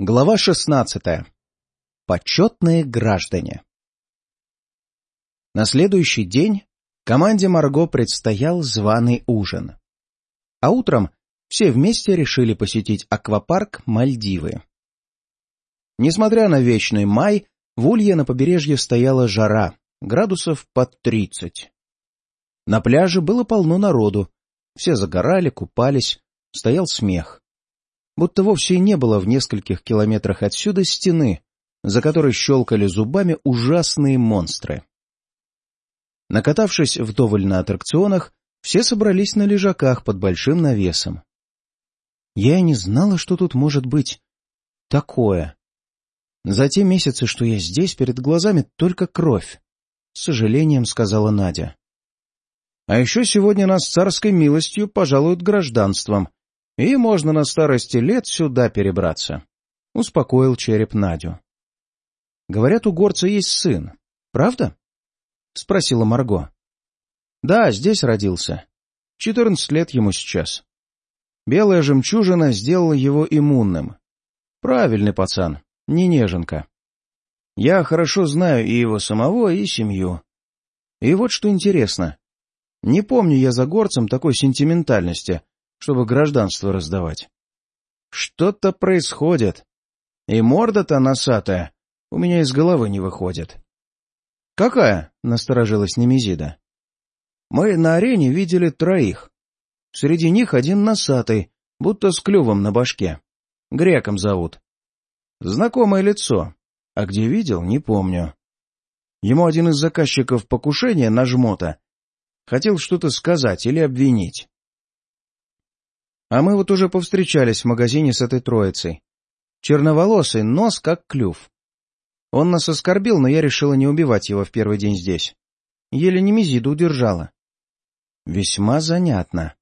Глава 16. Почетные граждане. На следующий день команде Марго предстоял званый ужин. А утром все вместе решили посетить аквапарк Мальдивы. Несмотря на вечный май, в Улье на побережье стояла жара, градусов под тридцать. На пляже было полно народу, все загорали, купались, стоял смех будто вовсе и не было в нескольких километрах отсюда стены, за которой щелкали зубами ужасные монстры. Накатавшись вдоволь на аттракционах, все собрались на лежаках под большим навесом. Я и не знала, что тут может быть такое. За те месяцы, что я здесь, перед глазами только кровь, — с сожалением сказала Надя. А еще сегодня нас царской милостью пожалуют гражданством, и можно на старости лет сюда перебраться», — успокоил череп Надю. «Говорят, у горца есть сын, правда?» — спросила Марго. «Да, здесь родился. Четырнадцать лет ему сейчас. Белая жемчужина сделала его иммунным. Правильный пацан, не неженка. Я хорошо знаю и его самого, и семью. И вот что интересно. Не помню я за горцем такой сентиментальности, чтобы гражданство раздавать. Что-то происходит, и морда-то носатая у меня из головы не выходит. — Какая? — насторожилась Немезида. — Мы на арене видели троих. Среди них один носатый, будто с клювом на башке. Греком зовут. Знакомое лицо, а где видел, не помню. Ему один из заказчиков покушения на жмота хотел что-то сказать или обвинить. А мы вот уже повстречались в магазине с этой троицей. Черноволосый, нос как клюв. Он нас оскорбил, но я решила не убивать его в первый день здесь. Еле Немезиду удержала. Весьма занятно.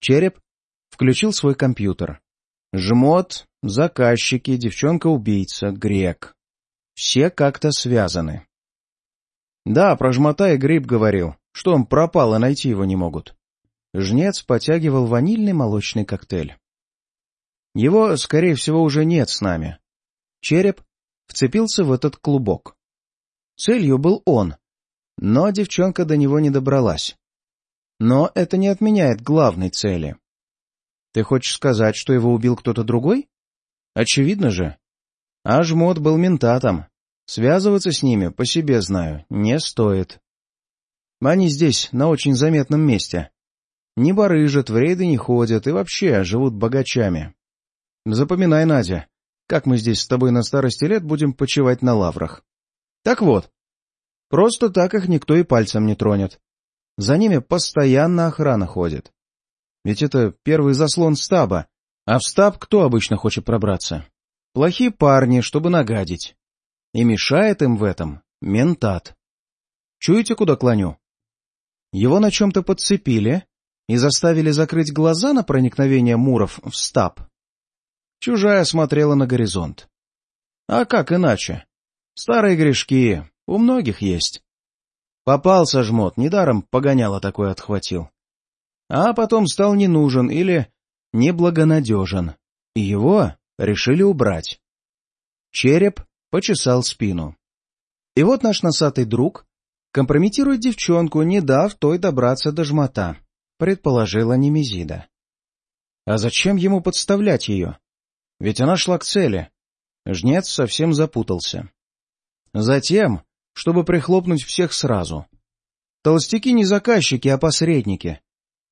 Череп включил свой компьютер. Жмот, заказчики, девчонка-убийца, грек. Все как-то связаны. Да, про жмота и гриб говорил, что он пропал и найти его не могут. Жнец потягивал ванильный молочный коктейль. Его, скорее всего, уже нет с нами. Череп вцепился в этот клубок. Целью был он, но девчонка до него не добралась. Но это не отменяет главной цели. Ты хочешь сказать, что его убил кто-то другой? Очевидно же. А жмот был ментатом. Связываться с ними, по себе знаю, не стоит. Они здесь, на очень заметном месте. Не барыжат, в рейды не ходят и вообще живут богачами. Запоминай, Надя, как мы здесь с тобой на старости лет будем почивать на лаврах. Так вот, просто так их никто и пальцем не тронет. За ними постоянно охрана ходит. Ведь это первый заслон стаба, а в стаб кто обычно хочет пробраться? Плохие парни, чтобы нагадить. И мешает им в этом ментат. Чуете, куда клоню? Его на чем-то подцепили, и заставили закрыть глаза на проникновение муров в стаб. Чужая смотрела на горизонт. А как иначе? Старые грешки, у многих есть. Попался жмот, недаром погоняло такое отхватил. А потом стал не нужен или неблагонадежен, и его решили убрать. Череп почесал спину. И вот наш носатый друг компрометирует девчонку, не дав той добраться до жмота предположила Немезида. А зачем ему подставлять ее? Ведь она шла к цели. Жнец совсем запутался. Затем, чтобы прихлопнуть всех сразу. Толстяки не заказчики, а посредники.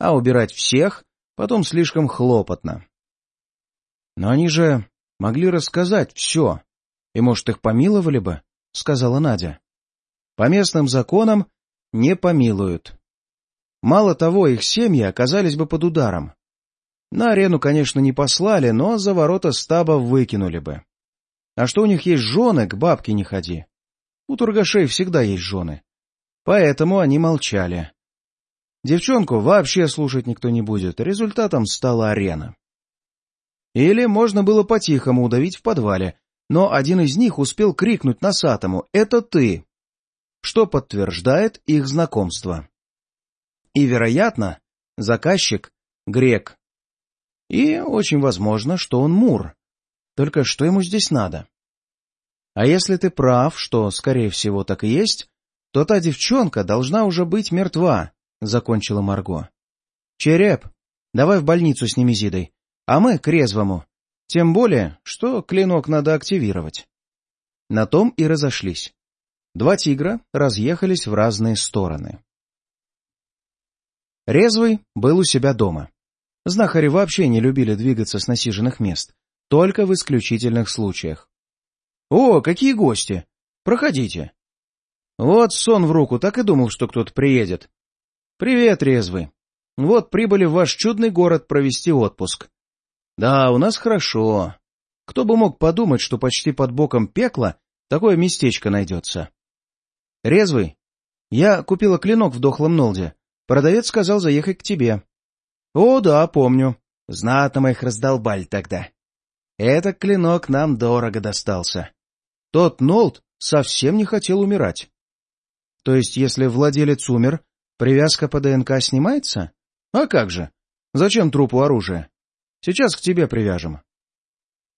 А убирать всех потом слишком хлопотно. Но они же могли рассказать все, и, может, их помиловали бы, — сказала Надя. По местным законам не помилуют. Мало того, их семьи оказались бы под ударом. На арену, конечно, не послали, но за ворота стаба выкинули бы. А что у них есть жены, к бабке не ходи. У торгашей всегда есть жены. Поэтому они молчали. Девчонку вообще слушать никто не будет, результатом стала арена. Или можно было по-тихому удавить в подвале, но один из них успел крикнуть носатому «Это ты!», что подтверждает их знакомство. И, вероятно, заказчик — грек. И очень возможно, что он мур. Только что ему здесь надо? А если ты прав, что, скорее всего, так и есть, то та девчонка должна уже быть мертва, — закончила Марго. — Череп, давай в больницу с Немезидой, а мы к резвому. Тем более, что клинок надо активировать. На том и разошлись. Два тигра разъехались в разные стороны. Резвый был у себя дома. Знахари вообще не любили двигаться с насиженных мест, только в исключительных случаях. — О, какие гости! Проходите. Вот сон в руку, так и думал, что кто-то приедет. — Привет, Резвый. Вот прибыли в ваш чудный город провести отпуск. Да, у нас хорошо. Кто бы мог подумать, что почти под боком пекла такое местечко найдется. Резвый, я купила клинок в дохлом Нолде. Продавец сказал заехать к тебе. О, да, помню. Знатно мы их раздолбали тогда. Этот клинок нам дорого достался. Тот Нолд совсем не хотел умирать. То есть, если владелец умер, привязка по ДНК снимается? А как же? Зачем трупу оружие? Сейчас к тебе привяжем.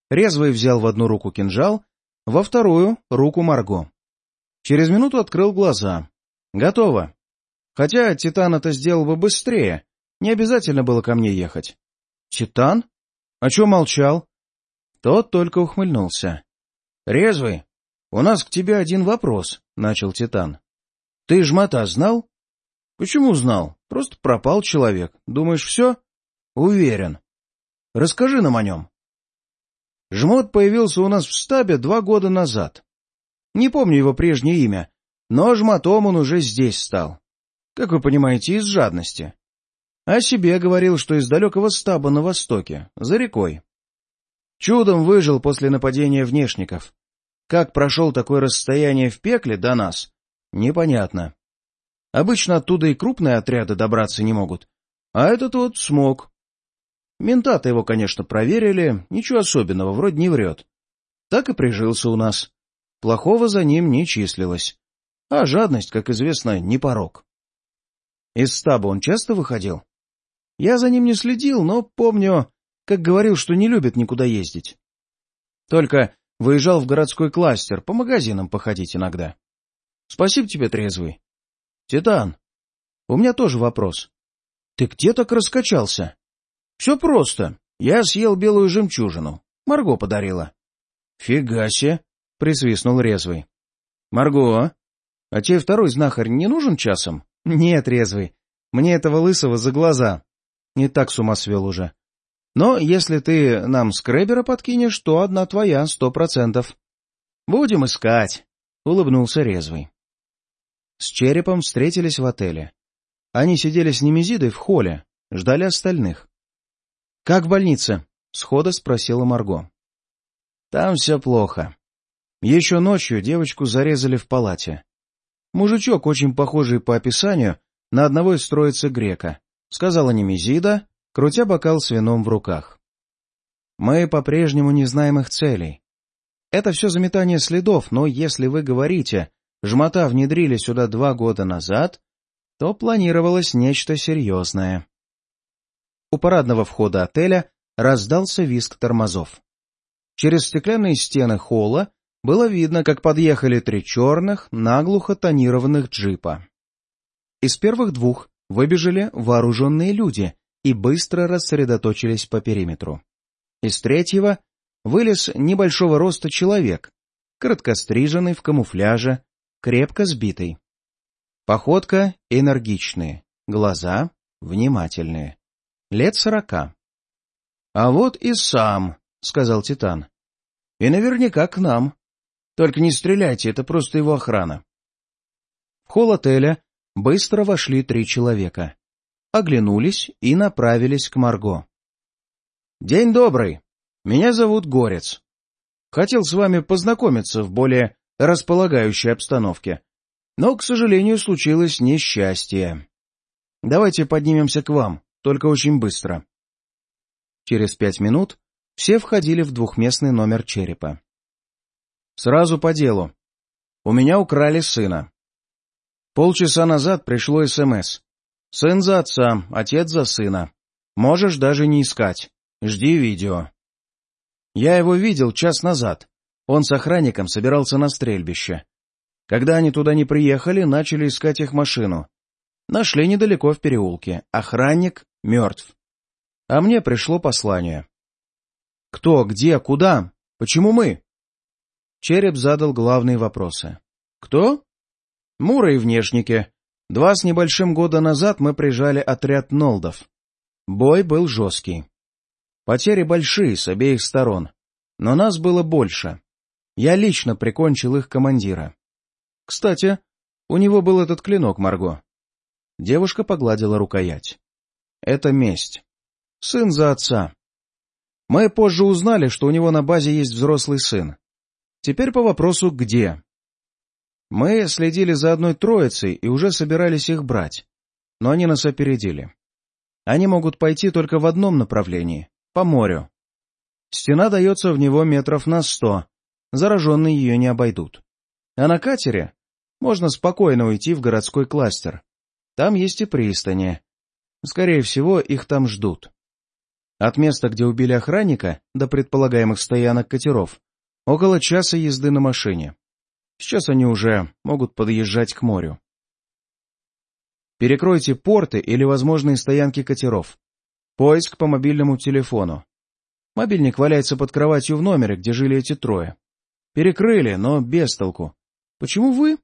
Резвый взял в одну руку кинжал, во вторую — руку Марго. Через минуту открыл глаза. Готово. Хотя Титан это сделал бы быстрее. Не обязательно было ко мне ехать. Титан? А чё молчал? Тот только ухмыльнулся. Резвый, у нас к тебе один вопрос, — начал Титан. Ты жмота знал? Почему знал? Просто пропал человек. Думаешь, все? Уверен. Расскажи нам о нем. Жмот появился у нас в стабе два года назад. Не помню его прежнее имя, но жмотом он уже здесь стал. Как вы понимаете, из жадности. О себе говорил, что из далекого стаба на востоке, за рекой. Чудом выжил после нападения внешников. Как прошел такое расстояние в пекле до нас, непонятно. Обычно оттуда и крупные отряды добраться не могут. А этот вот смог. Ментаты его, конечно, проверили, ничего особенного, вроде не врет. Так и прижился у нас. Плохого за ним не числилось. А жадность, как известно, не порог. Из стаба он часто выходил? Я за ним не следил, но помню, как говорил, что не любит никуда ездить. Только выезжал в городской кластер, по магазинам походить иногда. Спасибо тебе, трезвый. Титан, у меня тоже вопрос. Ты где так раскачался? Все просто. Я съел белую жемчужину. Марго подарила. Фига себе, присвистнул резвый. Марго, а тебе второй знахарь не нужен часом? Нет, резвый. Мне этого лысого за глаза. Не так с ума свел уже. Но если ты нам скребера подкинешь, то одна твоя, сто процентов. Будем искать, — улыбнулся резвый с черепом встретились в отеле. Они сидели с Немезидой в холле, ждали остальных. — Как в больнице? — схода спросила Марго. — Там все плохо. Еще ночью девочку зарезали в палате. Мужичок, очень похожий по описанию на одного из троицы грека, сказала Немезида, крутя бокал с вином в руках. Мы по-прежнему не знаем их целей. Это все заметание следов, но если вы говорите, жмота внедрили сюда два года назад, то планировалось нечто серьезное. У парадного входа отеля раздался визг тормозов. Через стеклянные стены холла было видно, как подъехали три черных, наглухо тонированных джипа. Из первых двух выбежали вооруженные люди и быстро рассредоточились по периметру. Из третьего вылез небольшого роста человек, короткостриженный в камуфляже, крепко сбитый. Походка энергичная, глаза внимательные. Лет сорока. — А вот и сам, — сказал Титан. — И наверняка к нам. Только не стреляйте, это просто его охрана. В холл отеля быстро вошли три человека. Оглянулись и направились к Марго. — День добрый. Меня зовут Горец. Хотел с вами познакомиться в более располагающей обстановке. Но, к сожалению, случилось несчастье. Давайте поднимемся к вам, только очень быстро. Через пять минут все входили в двухместный номер черепа. Сразу по делу. У меня украли сына. Полчаса назад пришло СМС. Сын за отца, отец за сына. Можешь даже не искать. Жди видео. Я его видел час назад. Он с охранником собирался на стрельбище. Когда они туда не приехали, начали искать их машину. Нашли недалеко в переулке. Охранник мертв. А мне пришло послание. Кто, где, куда? Почему мы? Череп задал главные вопросы. Кто? Мура и внешники. Два с небольшим года назад мы прижали отряд Нолдов. Бой был жесткий. Потери большие с обеих сторон. Но нас было больше. Я лично прикончил их командира. Кстати, у него был этот клинок, Марго. Девушка погладила рукоять. Это месть. Сын за отца. Мы позже узнали, что у него на базе есть взрослый сын. Теперь по вопросу «где?». Мы следили за одной троицей и уже собирались их брать, но они нас опередили. Они могут пойти только в одном направлении — по морю. Стена дается в него метров на сто, зараженные ее не обойдут. А на катере можно спокойно уйти в городской кластер. Там есть и пристани. Скорее всего, их там ждут. От места, где убили охранника, до предполагаемых стоянок катеров, около часа езды на машине. Сейчас они уже могут подъезжать к морю. Перекройте порты или возможные стоянки катеров. Поиск по мобильному телефону. Мобильник валяется под кроватью в номере, где жили эти трое. Перекрыли, но без толку. Почему вы?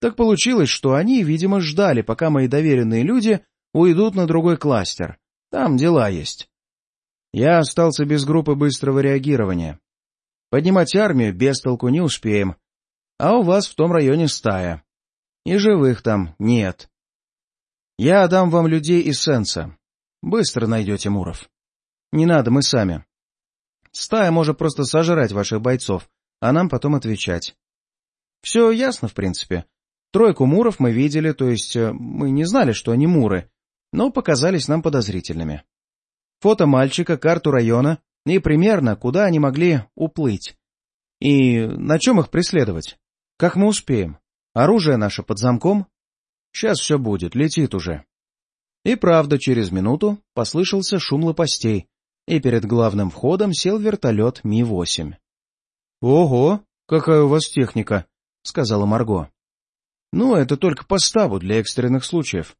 Так получилось, что они, видимо, ждали, пока мои доверенные люди уйдут на другой кластер. Там дела есть. Я остался без группы быстрого реагирования. Поднимать армию без толку не успеем. А у вас в том районе стая. И живых там нет. Я дам вам людей из Сенса. Быстро найдете Муров. Не надо, мы сами. Стая может просто сожрать ваших бойцов, а нам потом отвечать. Все ясно, в принципе. Тройку муров мы видели, то есть э, мы не знали, что они муры, но показались нам подозрительными. Фото мальчика, карту района и примерно, куда они могли уплыть. И на чем их преследовать? Как мы успеем? Оружие наше под замком? Сейчас все будет, летит уже. И правда, через минуту послышался шум лопастей, и перед главным входом сел вертолет Ми-8. — Ого, какая у вас техника! — сказала Марго. Ну, это только поставу для экстренных случаев.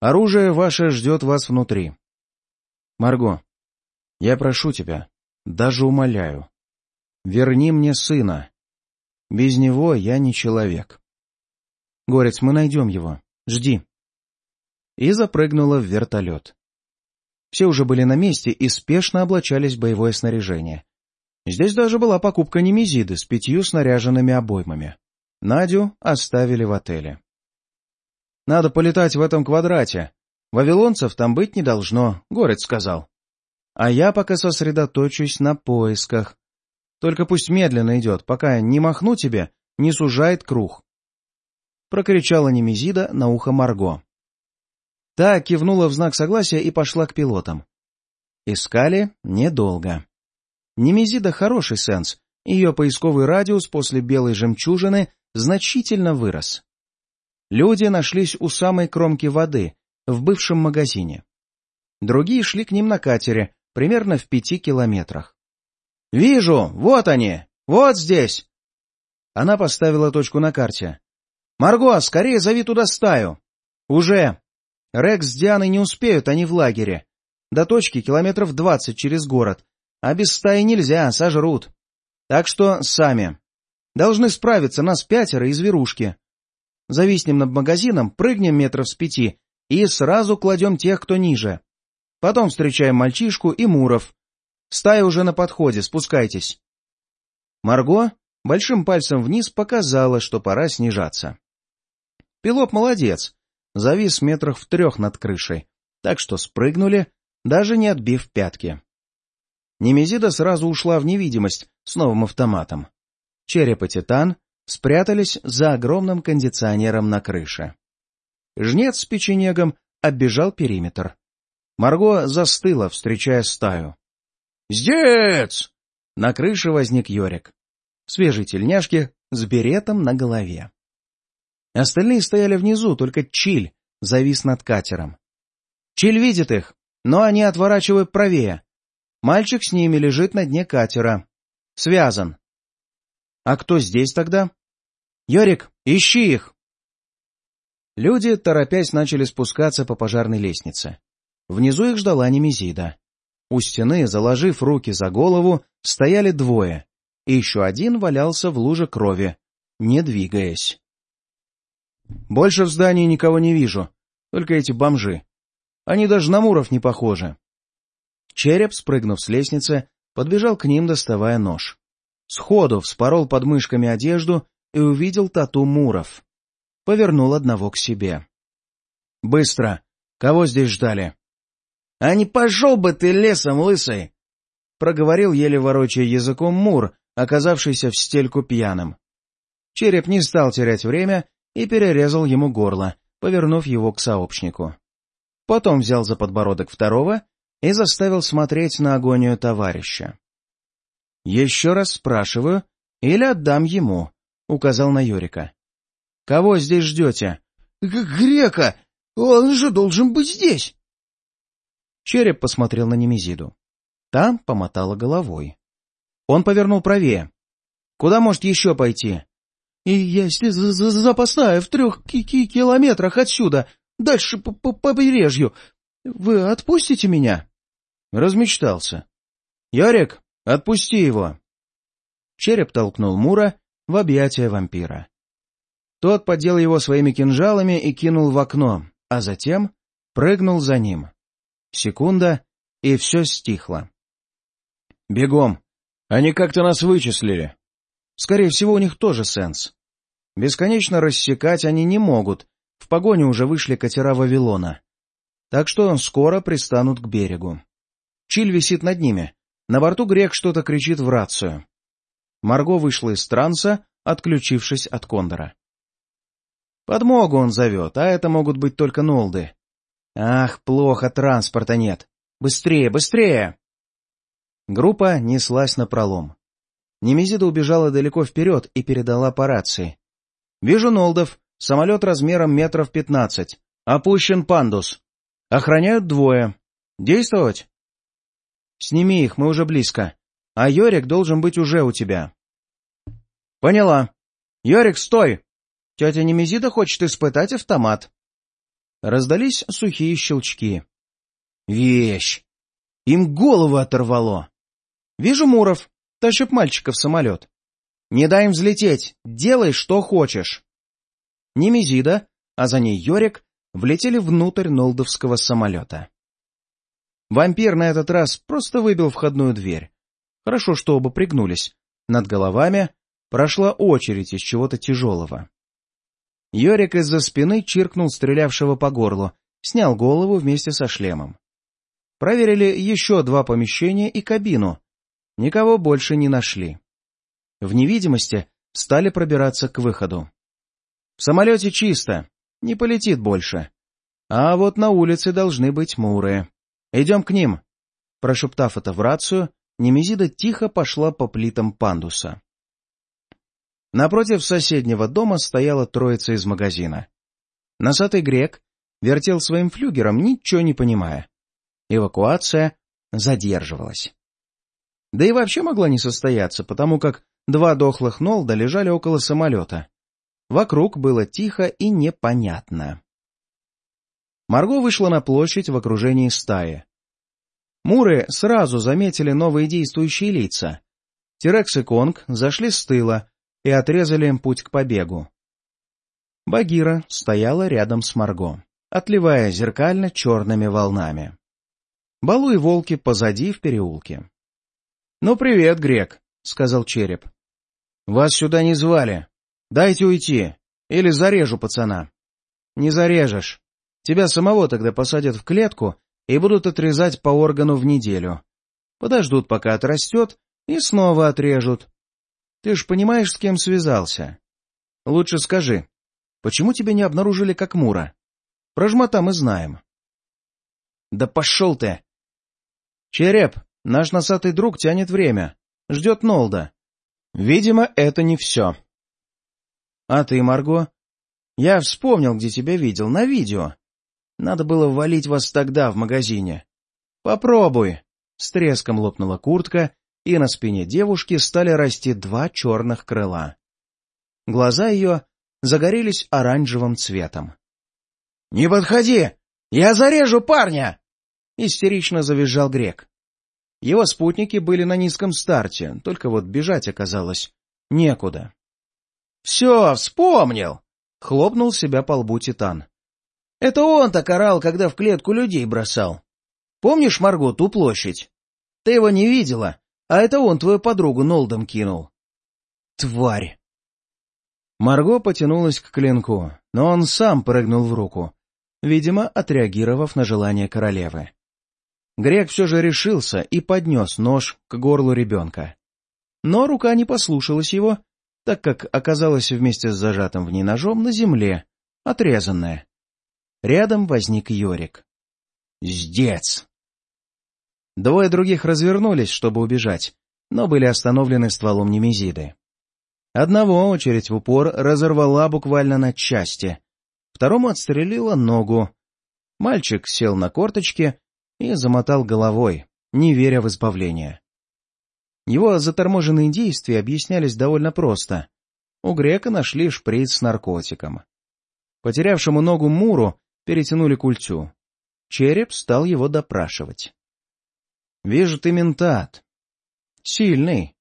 Оружие ваше ждет вас внутри. Марго, я прошу тебя, даже умоляю, верни мне сына. Без него я не человек. Горец, мы найдем его. Жди. И запрыгнула в вертолет. Все уже были на месте и спешно облачались в боевое снаряжение. Здесь даже была покупка немезиды с пятью снаряженными обоймами. Надю оставили в отеле. «Надо полетать в этом квадрате. Вавилонцев там быть не должно», — Горец сказал. «А я пока сосредоточусь на поисках. Только пусть медленно идет, пока не махну тебе, не сужает круг». Прокричала Немезида на ухо Марго. Та кивнула в знак согласия и пошла к пилотам. Искали недолго. Немезида хороший сенс, ее поисковый радиус после белой жемчужины значительно вырос. Люди нашлись у самой кромки воды, в бывшем магазине. Другие шли к ним на катере, примерно в пяти километрах. «Вижу! Вот они! Вот здесь!» Она поставила точку на карте. «Марго, скорее зови туда стаю!» «Уже!» Рекс с Дианой не успеют, они в лагере. До точки километров двадцать через город. А без стаи нельзя, сожрут. Так что сами. Должны справиться нас пятеро из зверушки. Зависнем над магазином, прыгнем метров с пяти и сразу кладем тех, кто ниже. Потом встречаем мальчишку и Муров. Стая уже на подходе, спускайтесь. Марго большим пальцем вниз показала, что пора снижаться. Пилот молодец, завис метрах в трех над крышей, так что спрыгнули, даже не отбив пятки. Немезида сразу ушла в невидимость с новым автоматом. Череп и Титан спрятались за огромным кондиционером на крыше. Жнец с печенегом оббежал периметр. Марго застыла, встречая стаю. «Здец!» На крыше возник Йорик. Свежий тельняшки с беретом на голове. Остальные стояли внизу, только Чиль завис над катером. Чиль видит их, но они отворачивают правее. Мальчик с ними лежит на дне катера, Связан. А кто здесь тогда? Йорик, ищи их! Люди, торопясь, начали спускаться по пожарной лестнице. Внизу их ждала Немезида. У стены, заложив руки за голову, стояли двое, и еще один валялся в луже крови, не двигаясь. «Больше в здании никого не вижу, только эти бомжи. Они даже на муров не похожи». Череп, спрыгнув с лестницы, подбежал к ним, доставая нож. Сходу вспорол под мышками одежду и увидел тату муров. Повернул одного к себе. «Быстро! Кого здесь ждали?» «А не пошел бы ты лесом, лысый!» Проговорил, еле ворочая языком Мур, оказавшийся в стельку пьяным. Череп не стал терять время и перерезал ему горло, повернув его к сообщнику. Потом взял за подбородок второго и заставил смотреть на агонию товарища. «Еще раз спрашиваю, или отдам ему», — указал на Юрика. «Кого здесь ждете?» «Грека! Он же должен быть здесь!» Череп посмотрел на Немезиду. Та помотала головой. Он повернул правее. «Куда может еще пойти?» «И если запасная в трех ки ки километрах отсюда, дальше по, по побережью, вы отпустите меня?» Размечтался. «Ярик, отпусти его!» Череп толкнул Мура в объятия вампира. Тот подел его своими кинжалами и кинул в окно, а затем прыгнул за ним. Секунда, и все стихло. «Бегом! Они как-то нас вычислили!» Скорее всего, у них тоже сенс. Бесконечно рассекать они не могут, в погоню уже вышли катера Вавилона. Так что скоро пристанут к берегу. Чиль висит над ними. На борту грек что-то кричит в рацию. Марго вышла из транса, отключившись от кондора. Подмогу он зовет, а это могут быть только нолды. Ах, плохо, транспорта нет. Быстрее, быстрее! Группа неслась на пролом. Немезида убежала далеко вперед и передала по рации. «Вижу Нолдов. Самолет размером метров пятнадцать. Опущен пандус. Охраняют двое. Действовать?» «Сними их, мы уже близко. А Йорик должен быть уже у тебя». «Поняла. Йорик, стой! Тетя Немезида хочет испытать автомат». Раздались сухие щелчки. «Вещь! Им голову оторвало!» «Вижу Муров. Тащит мальчика в самолет. Не дай им взлететь. Делай, что хочешь». Немезида, а за ней Йорик, влетели внутрь нолдовского самолета. Вампир на этот раз просто выбил входную дверь. Хорошо, что оба пригнулись. Над головами прошла очередь из чего-то тяжелого. Йорик из-за спины чиркнул стрелявшего по горлу, снял голову вместе со шлемом. Проверили еще два помещения и кабину. Никого больше не нашли. В невидимости стали пробираться к выходу. В самолете чисто, не полетит больше. А вот на улице должны быть муры. Идем к ним. Прошептав это в рацию, Немезида тихо пошла по плитам пандуса. Напротив соседнего дома стояла троица из магазина. Носатый грек вертел своим флюгером, ничего не понимая. Эвакуация задерживалась. Да и вообще могла не состояться, потому как два дохлых Нолда лежали около самолета. Вокруг было тихо и непонятно. Марго вышла на площадь в окружении стаи. Муры сразу заметили новые действующие лица. Тирекс и Конг зашли с тыла, и отрезали им путь к побегу. Багира стояла рядом с Марго, отливая зеркально черными волнами. Балу и волки позади в переулке. — Ну, привет, Грек, — сказал Череп. — Вас сюда не звали. Дайте уйти, или зарежу пацана. — Не зарежешь. Тебя самого тогда посадят в клетку и будут отрезать по органу в неделю. Подождут, пока отрастет, и снова отрежут. Ты ж понимаешь, с кем связался. Лучше скажи, почему тебя не обнаружили как Мура? Про жмота мы знаем. Да пошел ты! Череп, наш носатый друг тянет время. Ждет Нолда. Видимо, это не все. А ты, Марго? Я вспомнил, где тебя видел, на видео. Надо было валить вас тогда в магазине. Попробуй. С треском лопнула куртка, и на спине девушки стали расти два черных крыла. Глаза ее загорелись оранжевым цветом. — Не подходи! Я зарежу парня! — истерично завизжал грек. Его спутники были на низком старте, только вот бежать оказалось некуда. — Все, вспомнил! — хлопнул себя по лбу Титан. — Это он так орал, когда в клетку людей бросал. Помнишь, Марго, ту площадь? Ты его не видела, а это он твою подругу Нолдом кинул. Тварь! Марго потянулась к клинку, но он сам прыгнул в руку, видимо, отреагировав на желание королевы. Грек все же решился и поднес нож к горлу ребенка. Но рука не послушалась его, так как оказалась вместе с зажатым в ней ножом на земле, отрезанная. Рядом возник Йорик. «Сдец!» Двое других развернулись, чтобы убежать, но были остановлены стволом Немезиды. Одного очередь в упор разорвала буквально на части, второму отстрелила ногу. Мальчик сел на корточки и замотал головой, не веря в избавление. Его заторможенные действия объяснялись довольно просто. У грека нашли шприц с наркотиком. Потерявшему ногу Муру перетянули культю. Череп стал его допрашивать. — Вижу, ты ментат. — Сильный.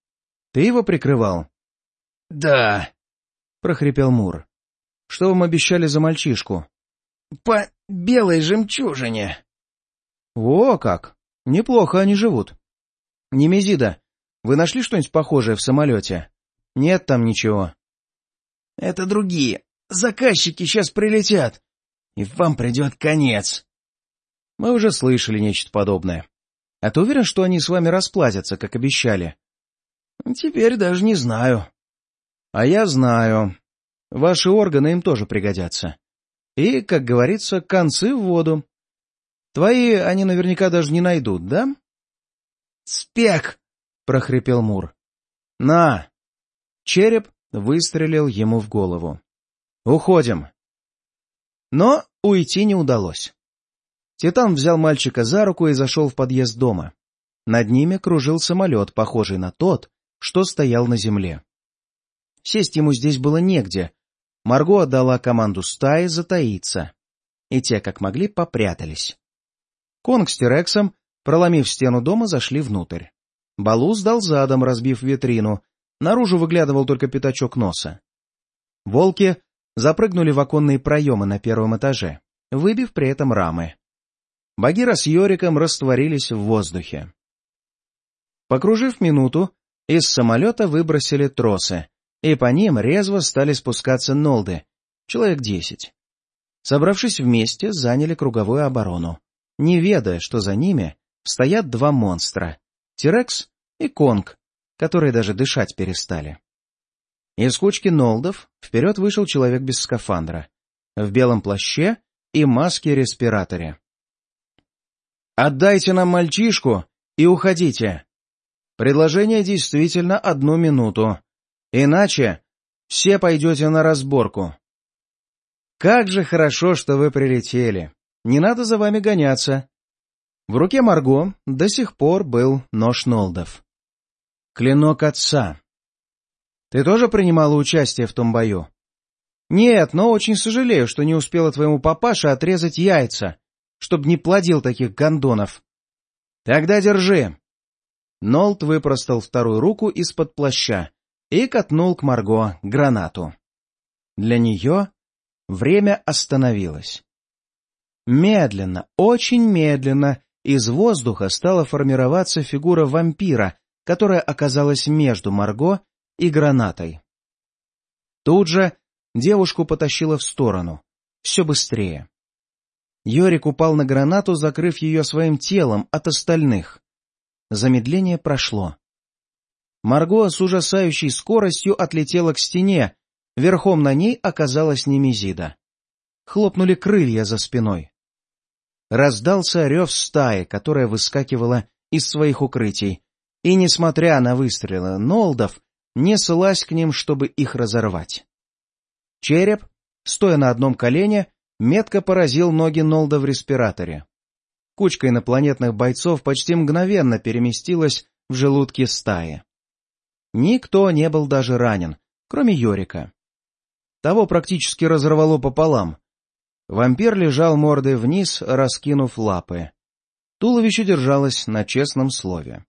Ты его прикрывал? — Да, — прохрипел Мур. — Что вам обещали за мальчишку? — По белой жемчужине. — О, как! Неплохо они живут. — Немезида, вы нашли что-нибудь похожее в самолете? — Нет там ничего. — Это другие. Заказчики сейчас прилетят, и вам придет конец. Мы уже слышали нечто подобное. А ты уверен, что они с вами расплатятся, как обещали? Теперь даже не знаю. А я знаю. Ваши органы им тоже пригодятся. И, как говорится, концы в воду. Твои они наверняка даже не найдут, да? Спек! — прохрипел Мур. На! Череп выстрелил ему в голову. Уходим. Но уйти не удалось. Титан взял мальчика за руку и зашел в подъезд дома. Над ними кружил самолет, похожий на тот, что стоял на земле. Сесть ему здесь было негде. Марго отдала команду стаи затаиться. И те, как могли, попрятались. Конг с Терексом, проломив стену дома, зашли внутрь. Балу сдал задом, разбив витрину. Наружу выглядывал только пятачок носа. Волки запрыгнули в оконные проемы на первом этаже, выбив при этом рамы. Багира с Йориком растворились в воздухе. Покружив минуту, из самолета выбросили тросы, и по ним резво стали спускаться нолды, человек десять. Собравшись вместе, заняли круговую оборону, не ведая, что за ними стоят два монстра — Тирекс и Конг, которые даже дышать перестали. Из кучки нолдов вперед вышел человек без скафандра, в белом плаще и маске-респираторе. «Отдайте нам мальчишку и уходите. Предложение действительно одну минуту. Иначе все пойдете на разборку. Как же хорошо, что вы прилетели. Не надо за вами гоняться». В руке Марго до сих пор был нож Нолдов. Клинок отца. Ты тоже принимала участие в том бою? Нет, но очень сожалею, что не успела твоему папаше отрезать яйца чтобы не плодил таких гондонов. — Тогда держи. Нолт выпростал вторую руку из-под плаща и катнул к Марго гранату. Для нее время остановилось. Медленно, очень медленно из воздуха стала формироваться фигура вампира, которая оказалась между Марго и гранатой. Тут же девушку потащило в сторону, все быстрее. Йорик упал на гранату, закрыв ее своим телом от остальных. Замедление прошло. Марго с ужасающей скоростью отлетела к стене, верхом на ней оказалась Немезида. Хлопнули крылья за спиной. Раздался рев стаи, которая выскакивала из своих укрытий, и, несмотря на выстрелы Нолдов, неслась к ним, чтобы их разорвать. Череп, стоя на одном колене, метко поразил ноги Нолда в респираторе. Кучка инопланетных бойцов почти мгновенно переместилась в желудке стаи. Никто не был даже ранен, кроме Йорика. Того практически разорвало пополам. Вампир лежал мордой вниз, раскинув лапы. Туловище держалось на честном слове.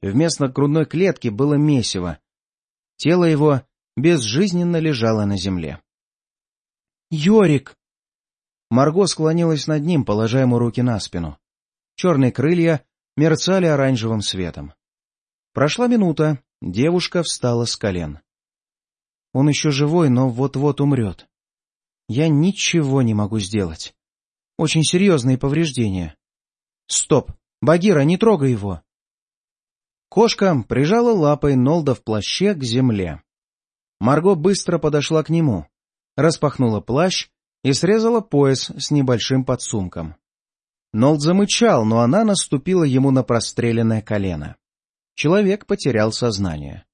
Вместо грудной клетки было месиво. Тело его безжизненно лежало на земле. «Йорик!» Марго склонилась над ним, положа ему руки на спину. Черные крылья мерцали оранжевым светом. Прошла минута, девушка встала с колен. Он еще живой, но вот-вот умрет. Я ничего не могу сделать. Очень серьезные повреждения. Стоп! Багира, не трогай его! Кошка прижала лапой Нолда в плаще к земле. Марго быстро подошла к нему, распахнула плащ и срезала пояс с небольшим подсумком. Нолд замычал, но она наступила ему на простреленное колено. Человек потерял сознание.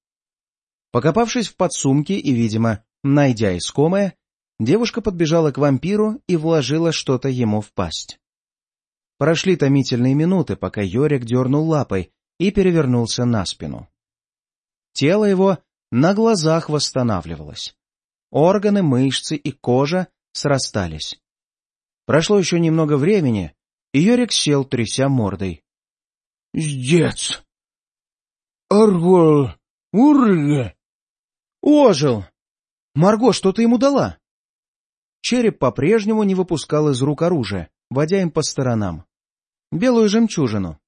Покопавшись в подсумке и, видимо, найдя искомое, девушка подбежала к вампиру и вложила что-то ему в пасть. Прошли томительные минуты, пока Йорик дернул лапой и перевернулся на спину. Тело его на глазах восстанавливалось. Органы, мышцы и кожа срастались. Прошло еще немного времени, и Йорик сел, тряся мордой. — Сдец! Аргол! Урге! Ожил! Марго что-то ему дала. Череп по-прежнему не выпускал из рук оружия, водя им по сторонам. Белую жемчужину.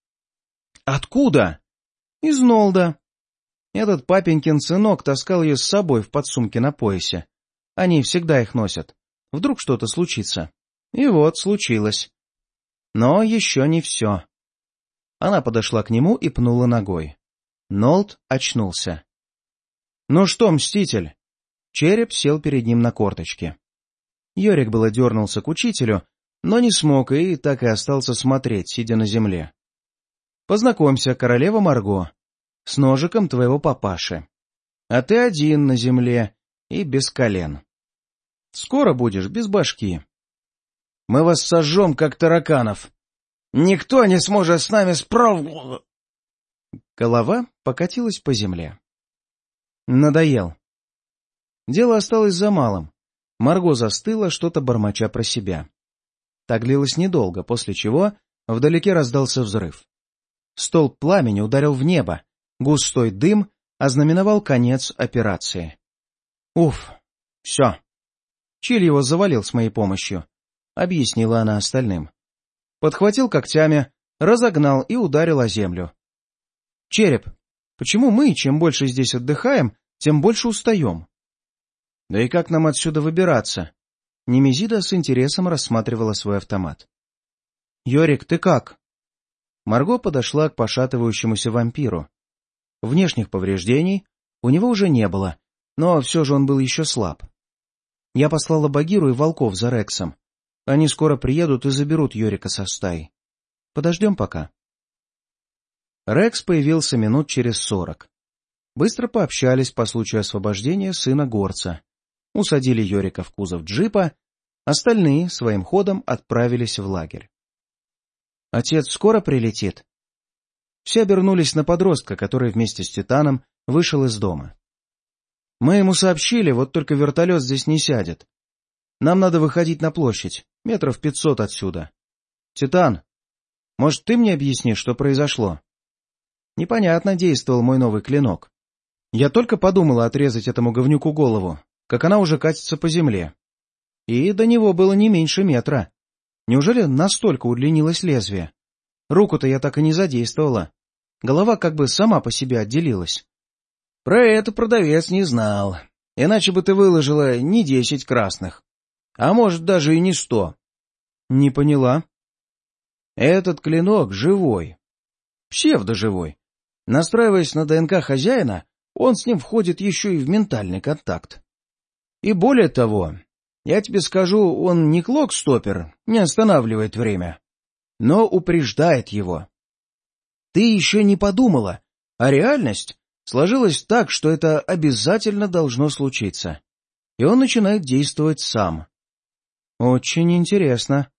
Откуда? Из Нолда. Этот папенькин сынок таскал ее с собой в подсумке на поясе. Они всегда их носят. Вдруг что-то случится. И вот случилось. Но еще не все. Она подошла к нему и пнула ногой. Нолд очнулся. «Ну что, Мститель?» Череп сел перед ним на корточки. Йорик было дернулся к учителю, но не смог и так и остался смотреть, сидя на земле. «Познакомься, королева Марго, с ножиком твоего папаши. А ты один на земле и без колен. Скоро будешь без башки. Мы вас сожжем, как тараканов. Никто не сможет с нами справ...» Голова покатилась по земле. Надоел. Дело осталось за малым. Марго застыла, что-то бормоча про себя. Так длилось недолго, после чего вдалеке раздался взрыв. Столб пламени ударил в небо, густой дым ознаменовал конец операции. Уф, все. Чиль его завалил с моей помощью, объяснила она остальным. Подхватил когтями, разогнал и ударил о землю. Череп, почему мы, чем больше здесь отдыхаем, тем больше устаем. Да и как нам отсюда выбираться? Немезида с интересом рассматривала свой автомат. — Йорик, ты как? Марго подошла к пошатывающемуся вампиру. Внешних повреждений у него уже не было, но все же он был еще слаб. Я послала Багиру и волков за Рексом. Они скоро приедут и заберут Йорика со стаи. Подождем пока. Рекс появился минут через сорок. Быстро пообщались по случаю освобождения сына горца. Усадили Йорика в кузов джипа, остальные своим ходом отправились в лагерь. «Отец скоро прилетит?» Все обернулись на подростка, который вместе с Титаном вышел из дома. «Мы ему сообщили, вот только вертолет здесь не сядет. Нам надо выходить на площадь, метров пятьсот отсюда. Титан, может, ты мне объяснишь, что произошло?» Непонятно действовал мой новый клинок. Я только подумала отрезать этому говнюку голову, как она уже катится по земле. И до него было не меньше метра. Неужели настолько удлинилось лезвие? Руку-то я так и не задействовала. Голова как бы сама по себе отделилась. Про это продавец не знал. Иначе бы ты выложила не десять красных. А может, даже и не сто. Не поняла. Этот клинок живой. Псевдоживой. Настраиваясь на ДНК хозяина, он с ним входит еще и в ментальный контакт. И более того, я тебе скажу, он не клок-стопер, не останавливает время, но упреждает его. Ты еще не подумала, а реальность сложилась так, что это обязательно должно случиться. И он начинает действовать сам. Очень интересно.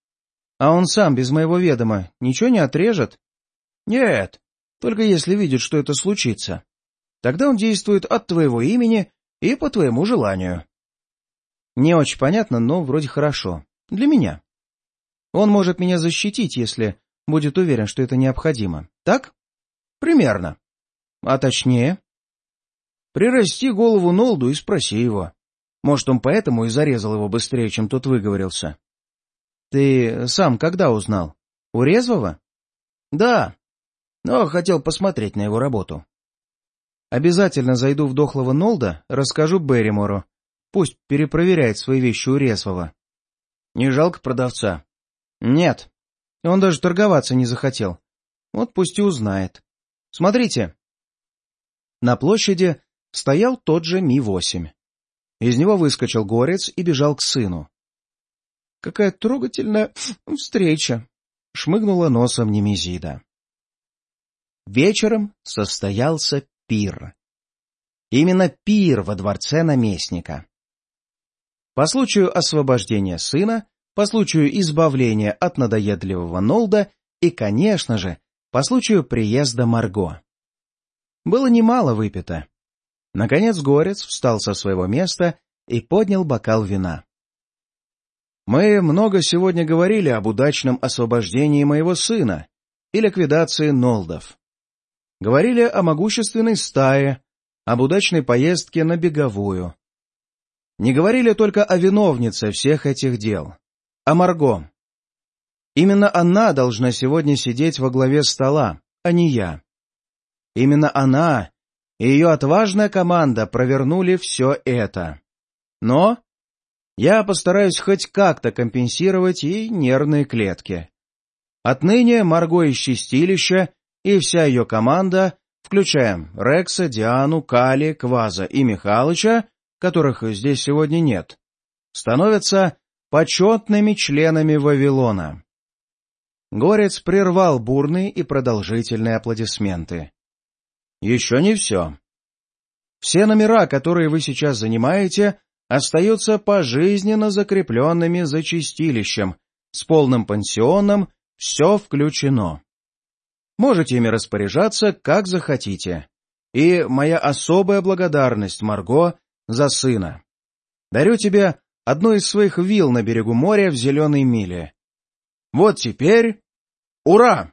А он сам, без моего ведома, ничего не отрежет? Нет. Только если видит, что это случится. Тогда он действует от твоего имени и по твоему желанию. Не очень понятно, но вроде хорошо. Для меня. Он может меня защитить, если будет уверен, что это необходимо. Так? Примерно. А точнее? Прирасти голову Нолду и спроси его. Может, он поэтому и зарезал его быстрее, чем тот выговорился. Ты сам когда узнал? У Резвого? Да. Но хотел посмотреть на его работу. Обязательно зайду в дохлого Нолда, расскажу Берримору. Пусть перепроверяет свои вещи у Резвого. Не жалко продавца? Нет. Он даже торговаться не захотел. Вот пусть и узнает. Смотрите. На площади стоял тот же Ми-8. Из него выскочил горец и бежал к сыну. «Какая трогательная встреча!» — шмыгнула носом Немезида. Вечером состоялся пир. Именно пир во дворце наместника. По случаю освобождения сына, по случаю избавления от надоедливого Нолда и, конечно же, по случаю приезда Марго. Было немало выпито. Наконец Горец встал со своего места и поднял бокал вина. «Мы много сегодня говорили об удачном освобождении моего сына и ликвидации Нолдов. Говорили о могущественной стае, об удачной поездке на беговую. Не говорили только о виновнице всех этих дел, о Марго. Именно она должна сегодня сидеть во главе стола, а не я. Именно она и ее отважная команда провернули все это. Но я постараюсь хоть как-то компенсировать и нервные клетки. Отныне Марго из Чистилища и вся ее команда, включая Рекса, Диану, Кали, Кваза и Михалыча, которых здесь сегодня нет, становятся почетными членами Вавилона. Горец прервал бурные и продолжительные аплодисменты. Еще не все. Все номера, которые вы сейчас занимаете, остаются пожизненно закрепленными за чистилищем, с полным пансионом, все включено. Можете ими распоряжаться, как захотите. И моя особая благодарность, Марго, за сына. Дарю тебе одну из своих вилл на берегу моря в Зеленой миле. Вот теперь... Ура!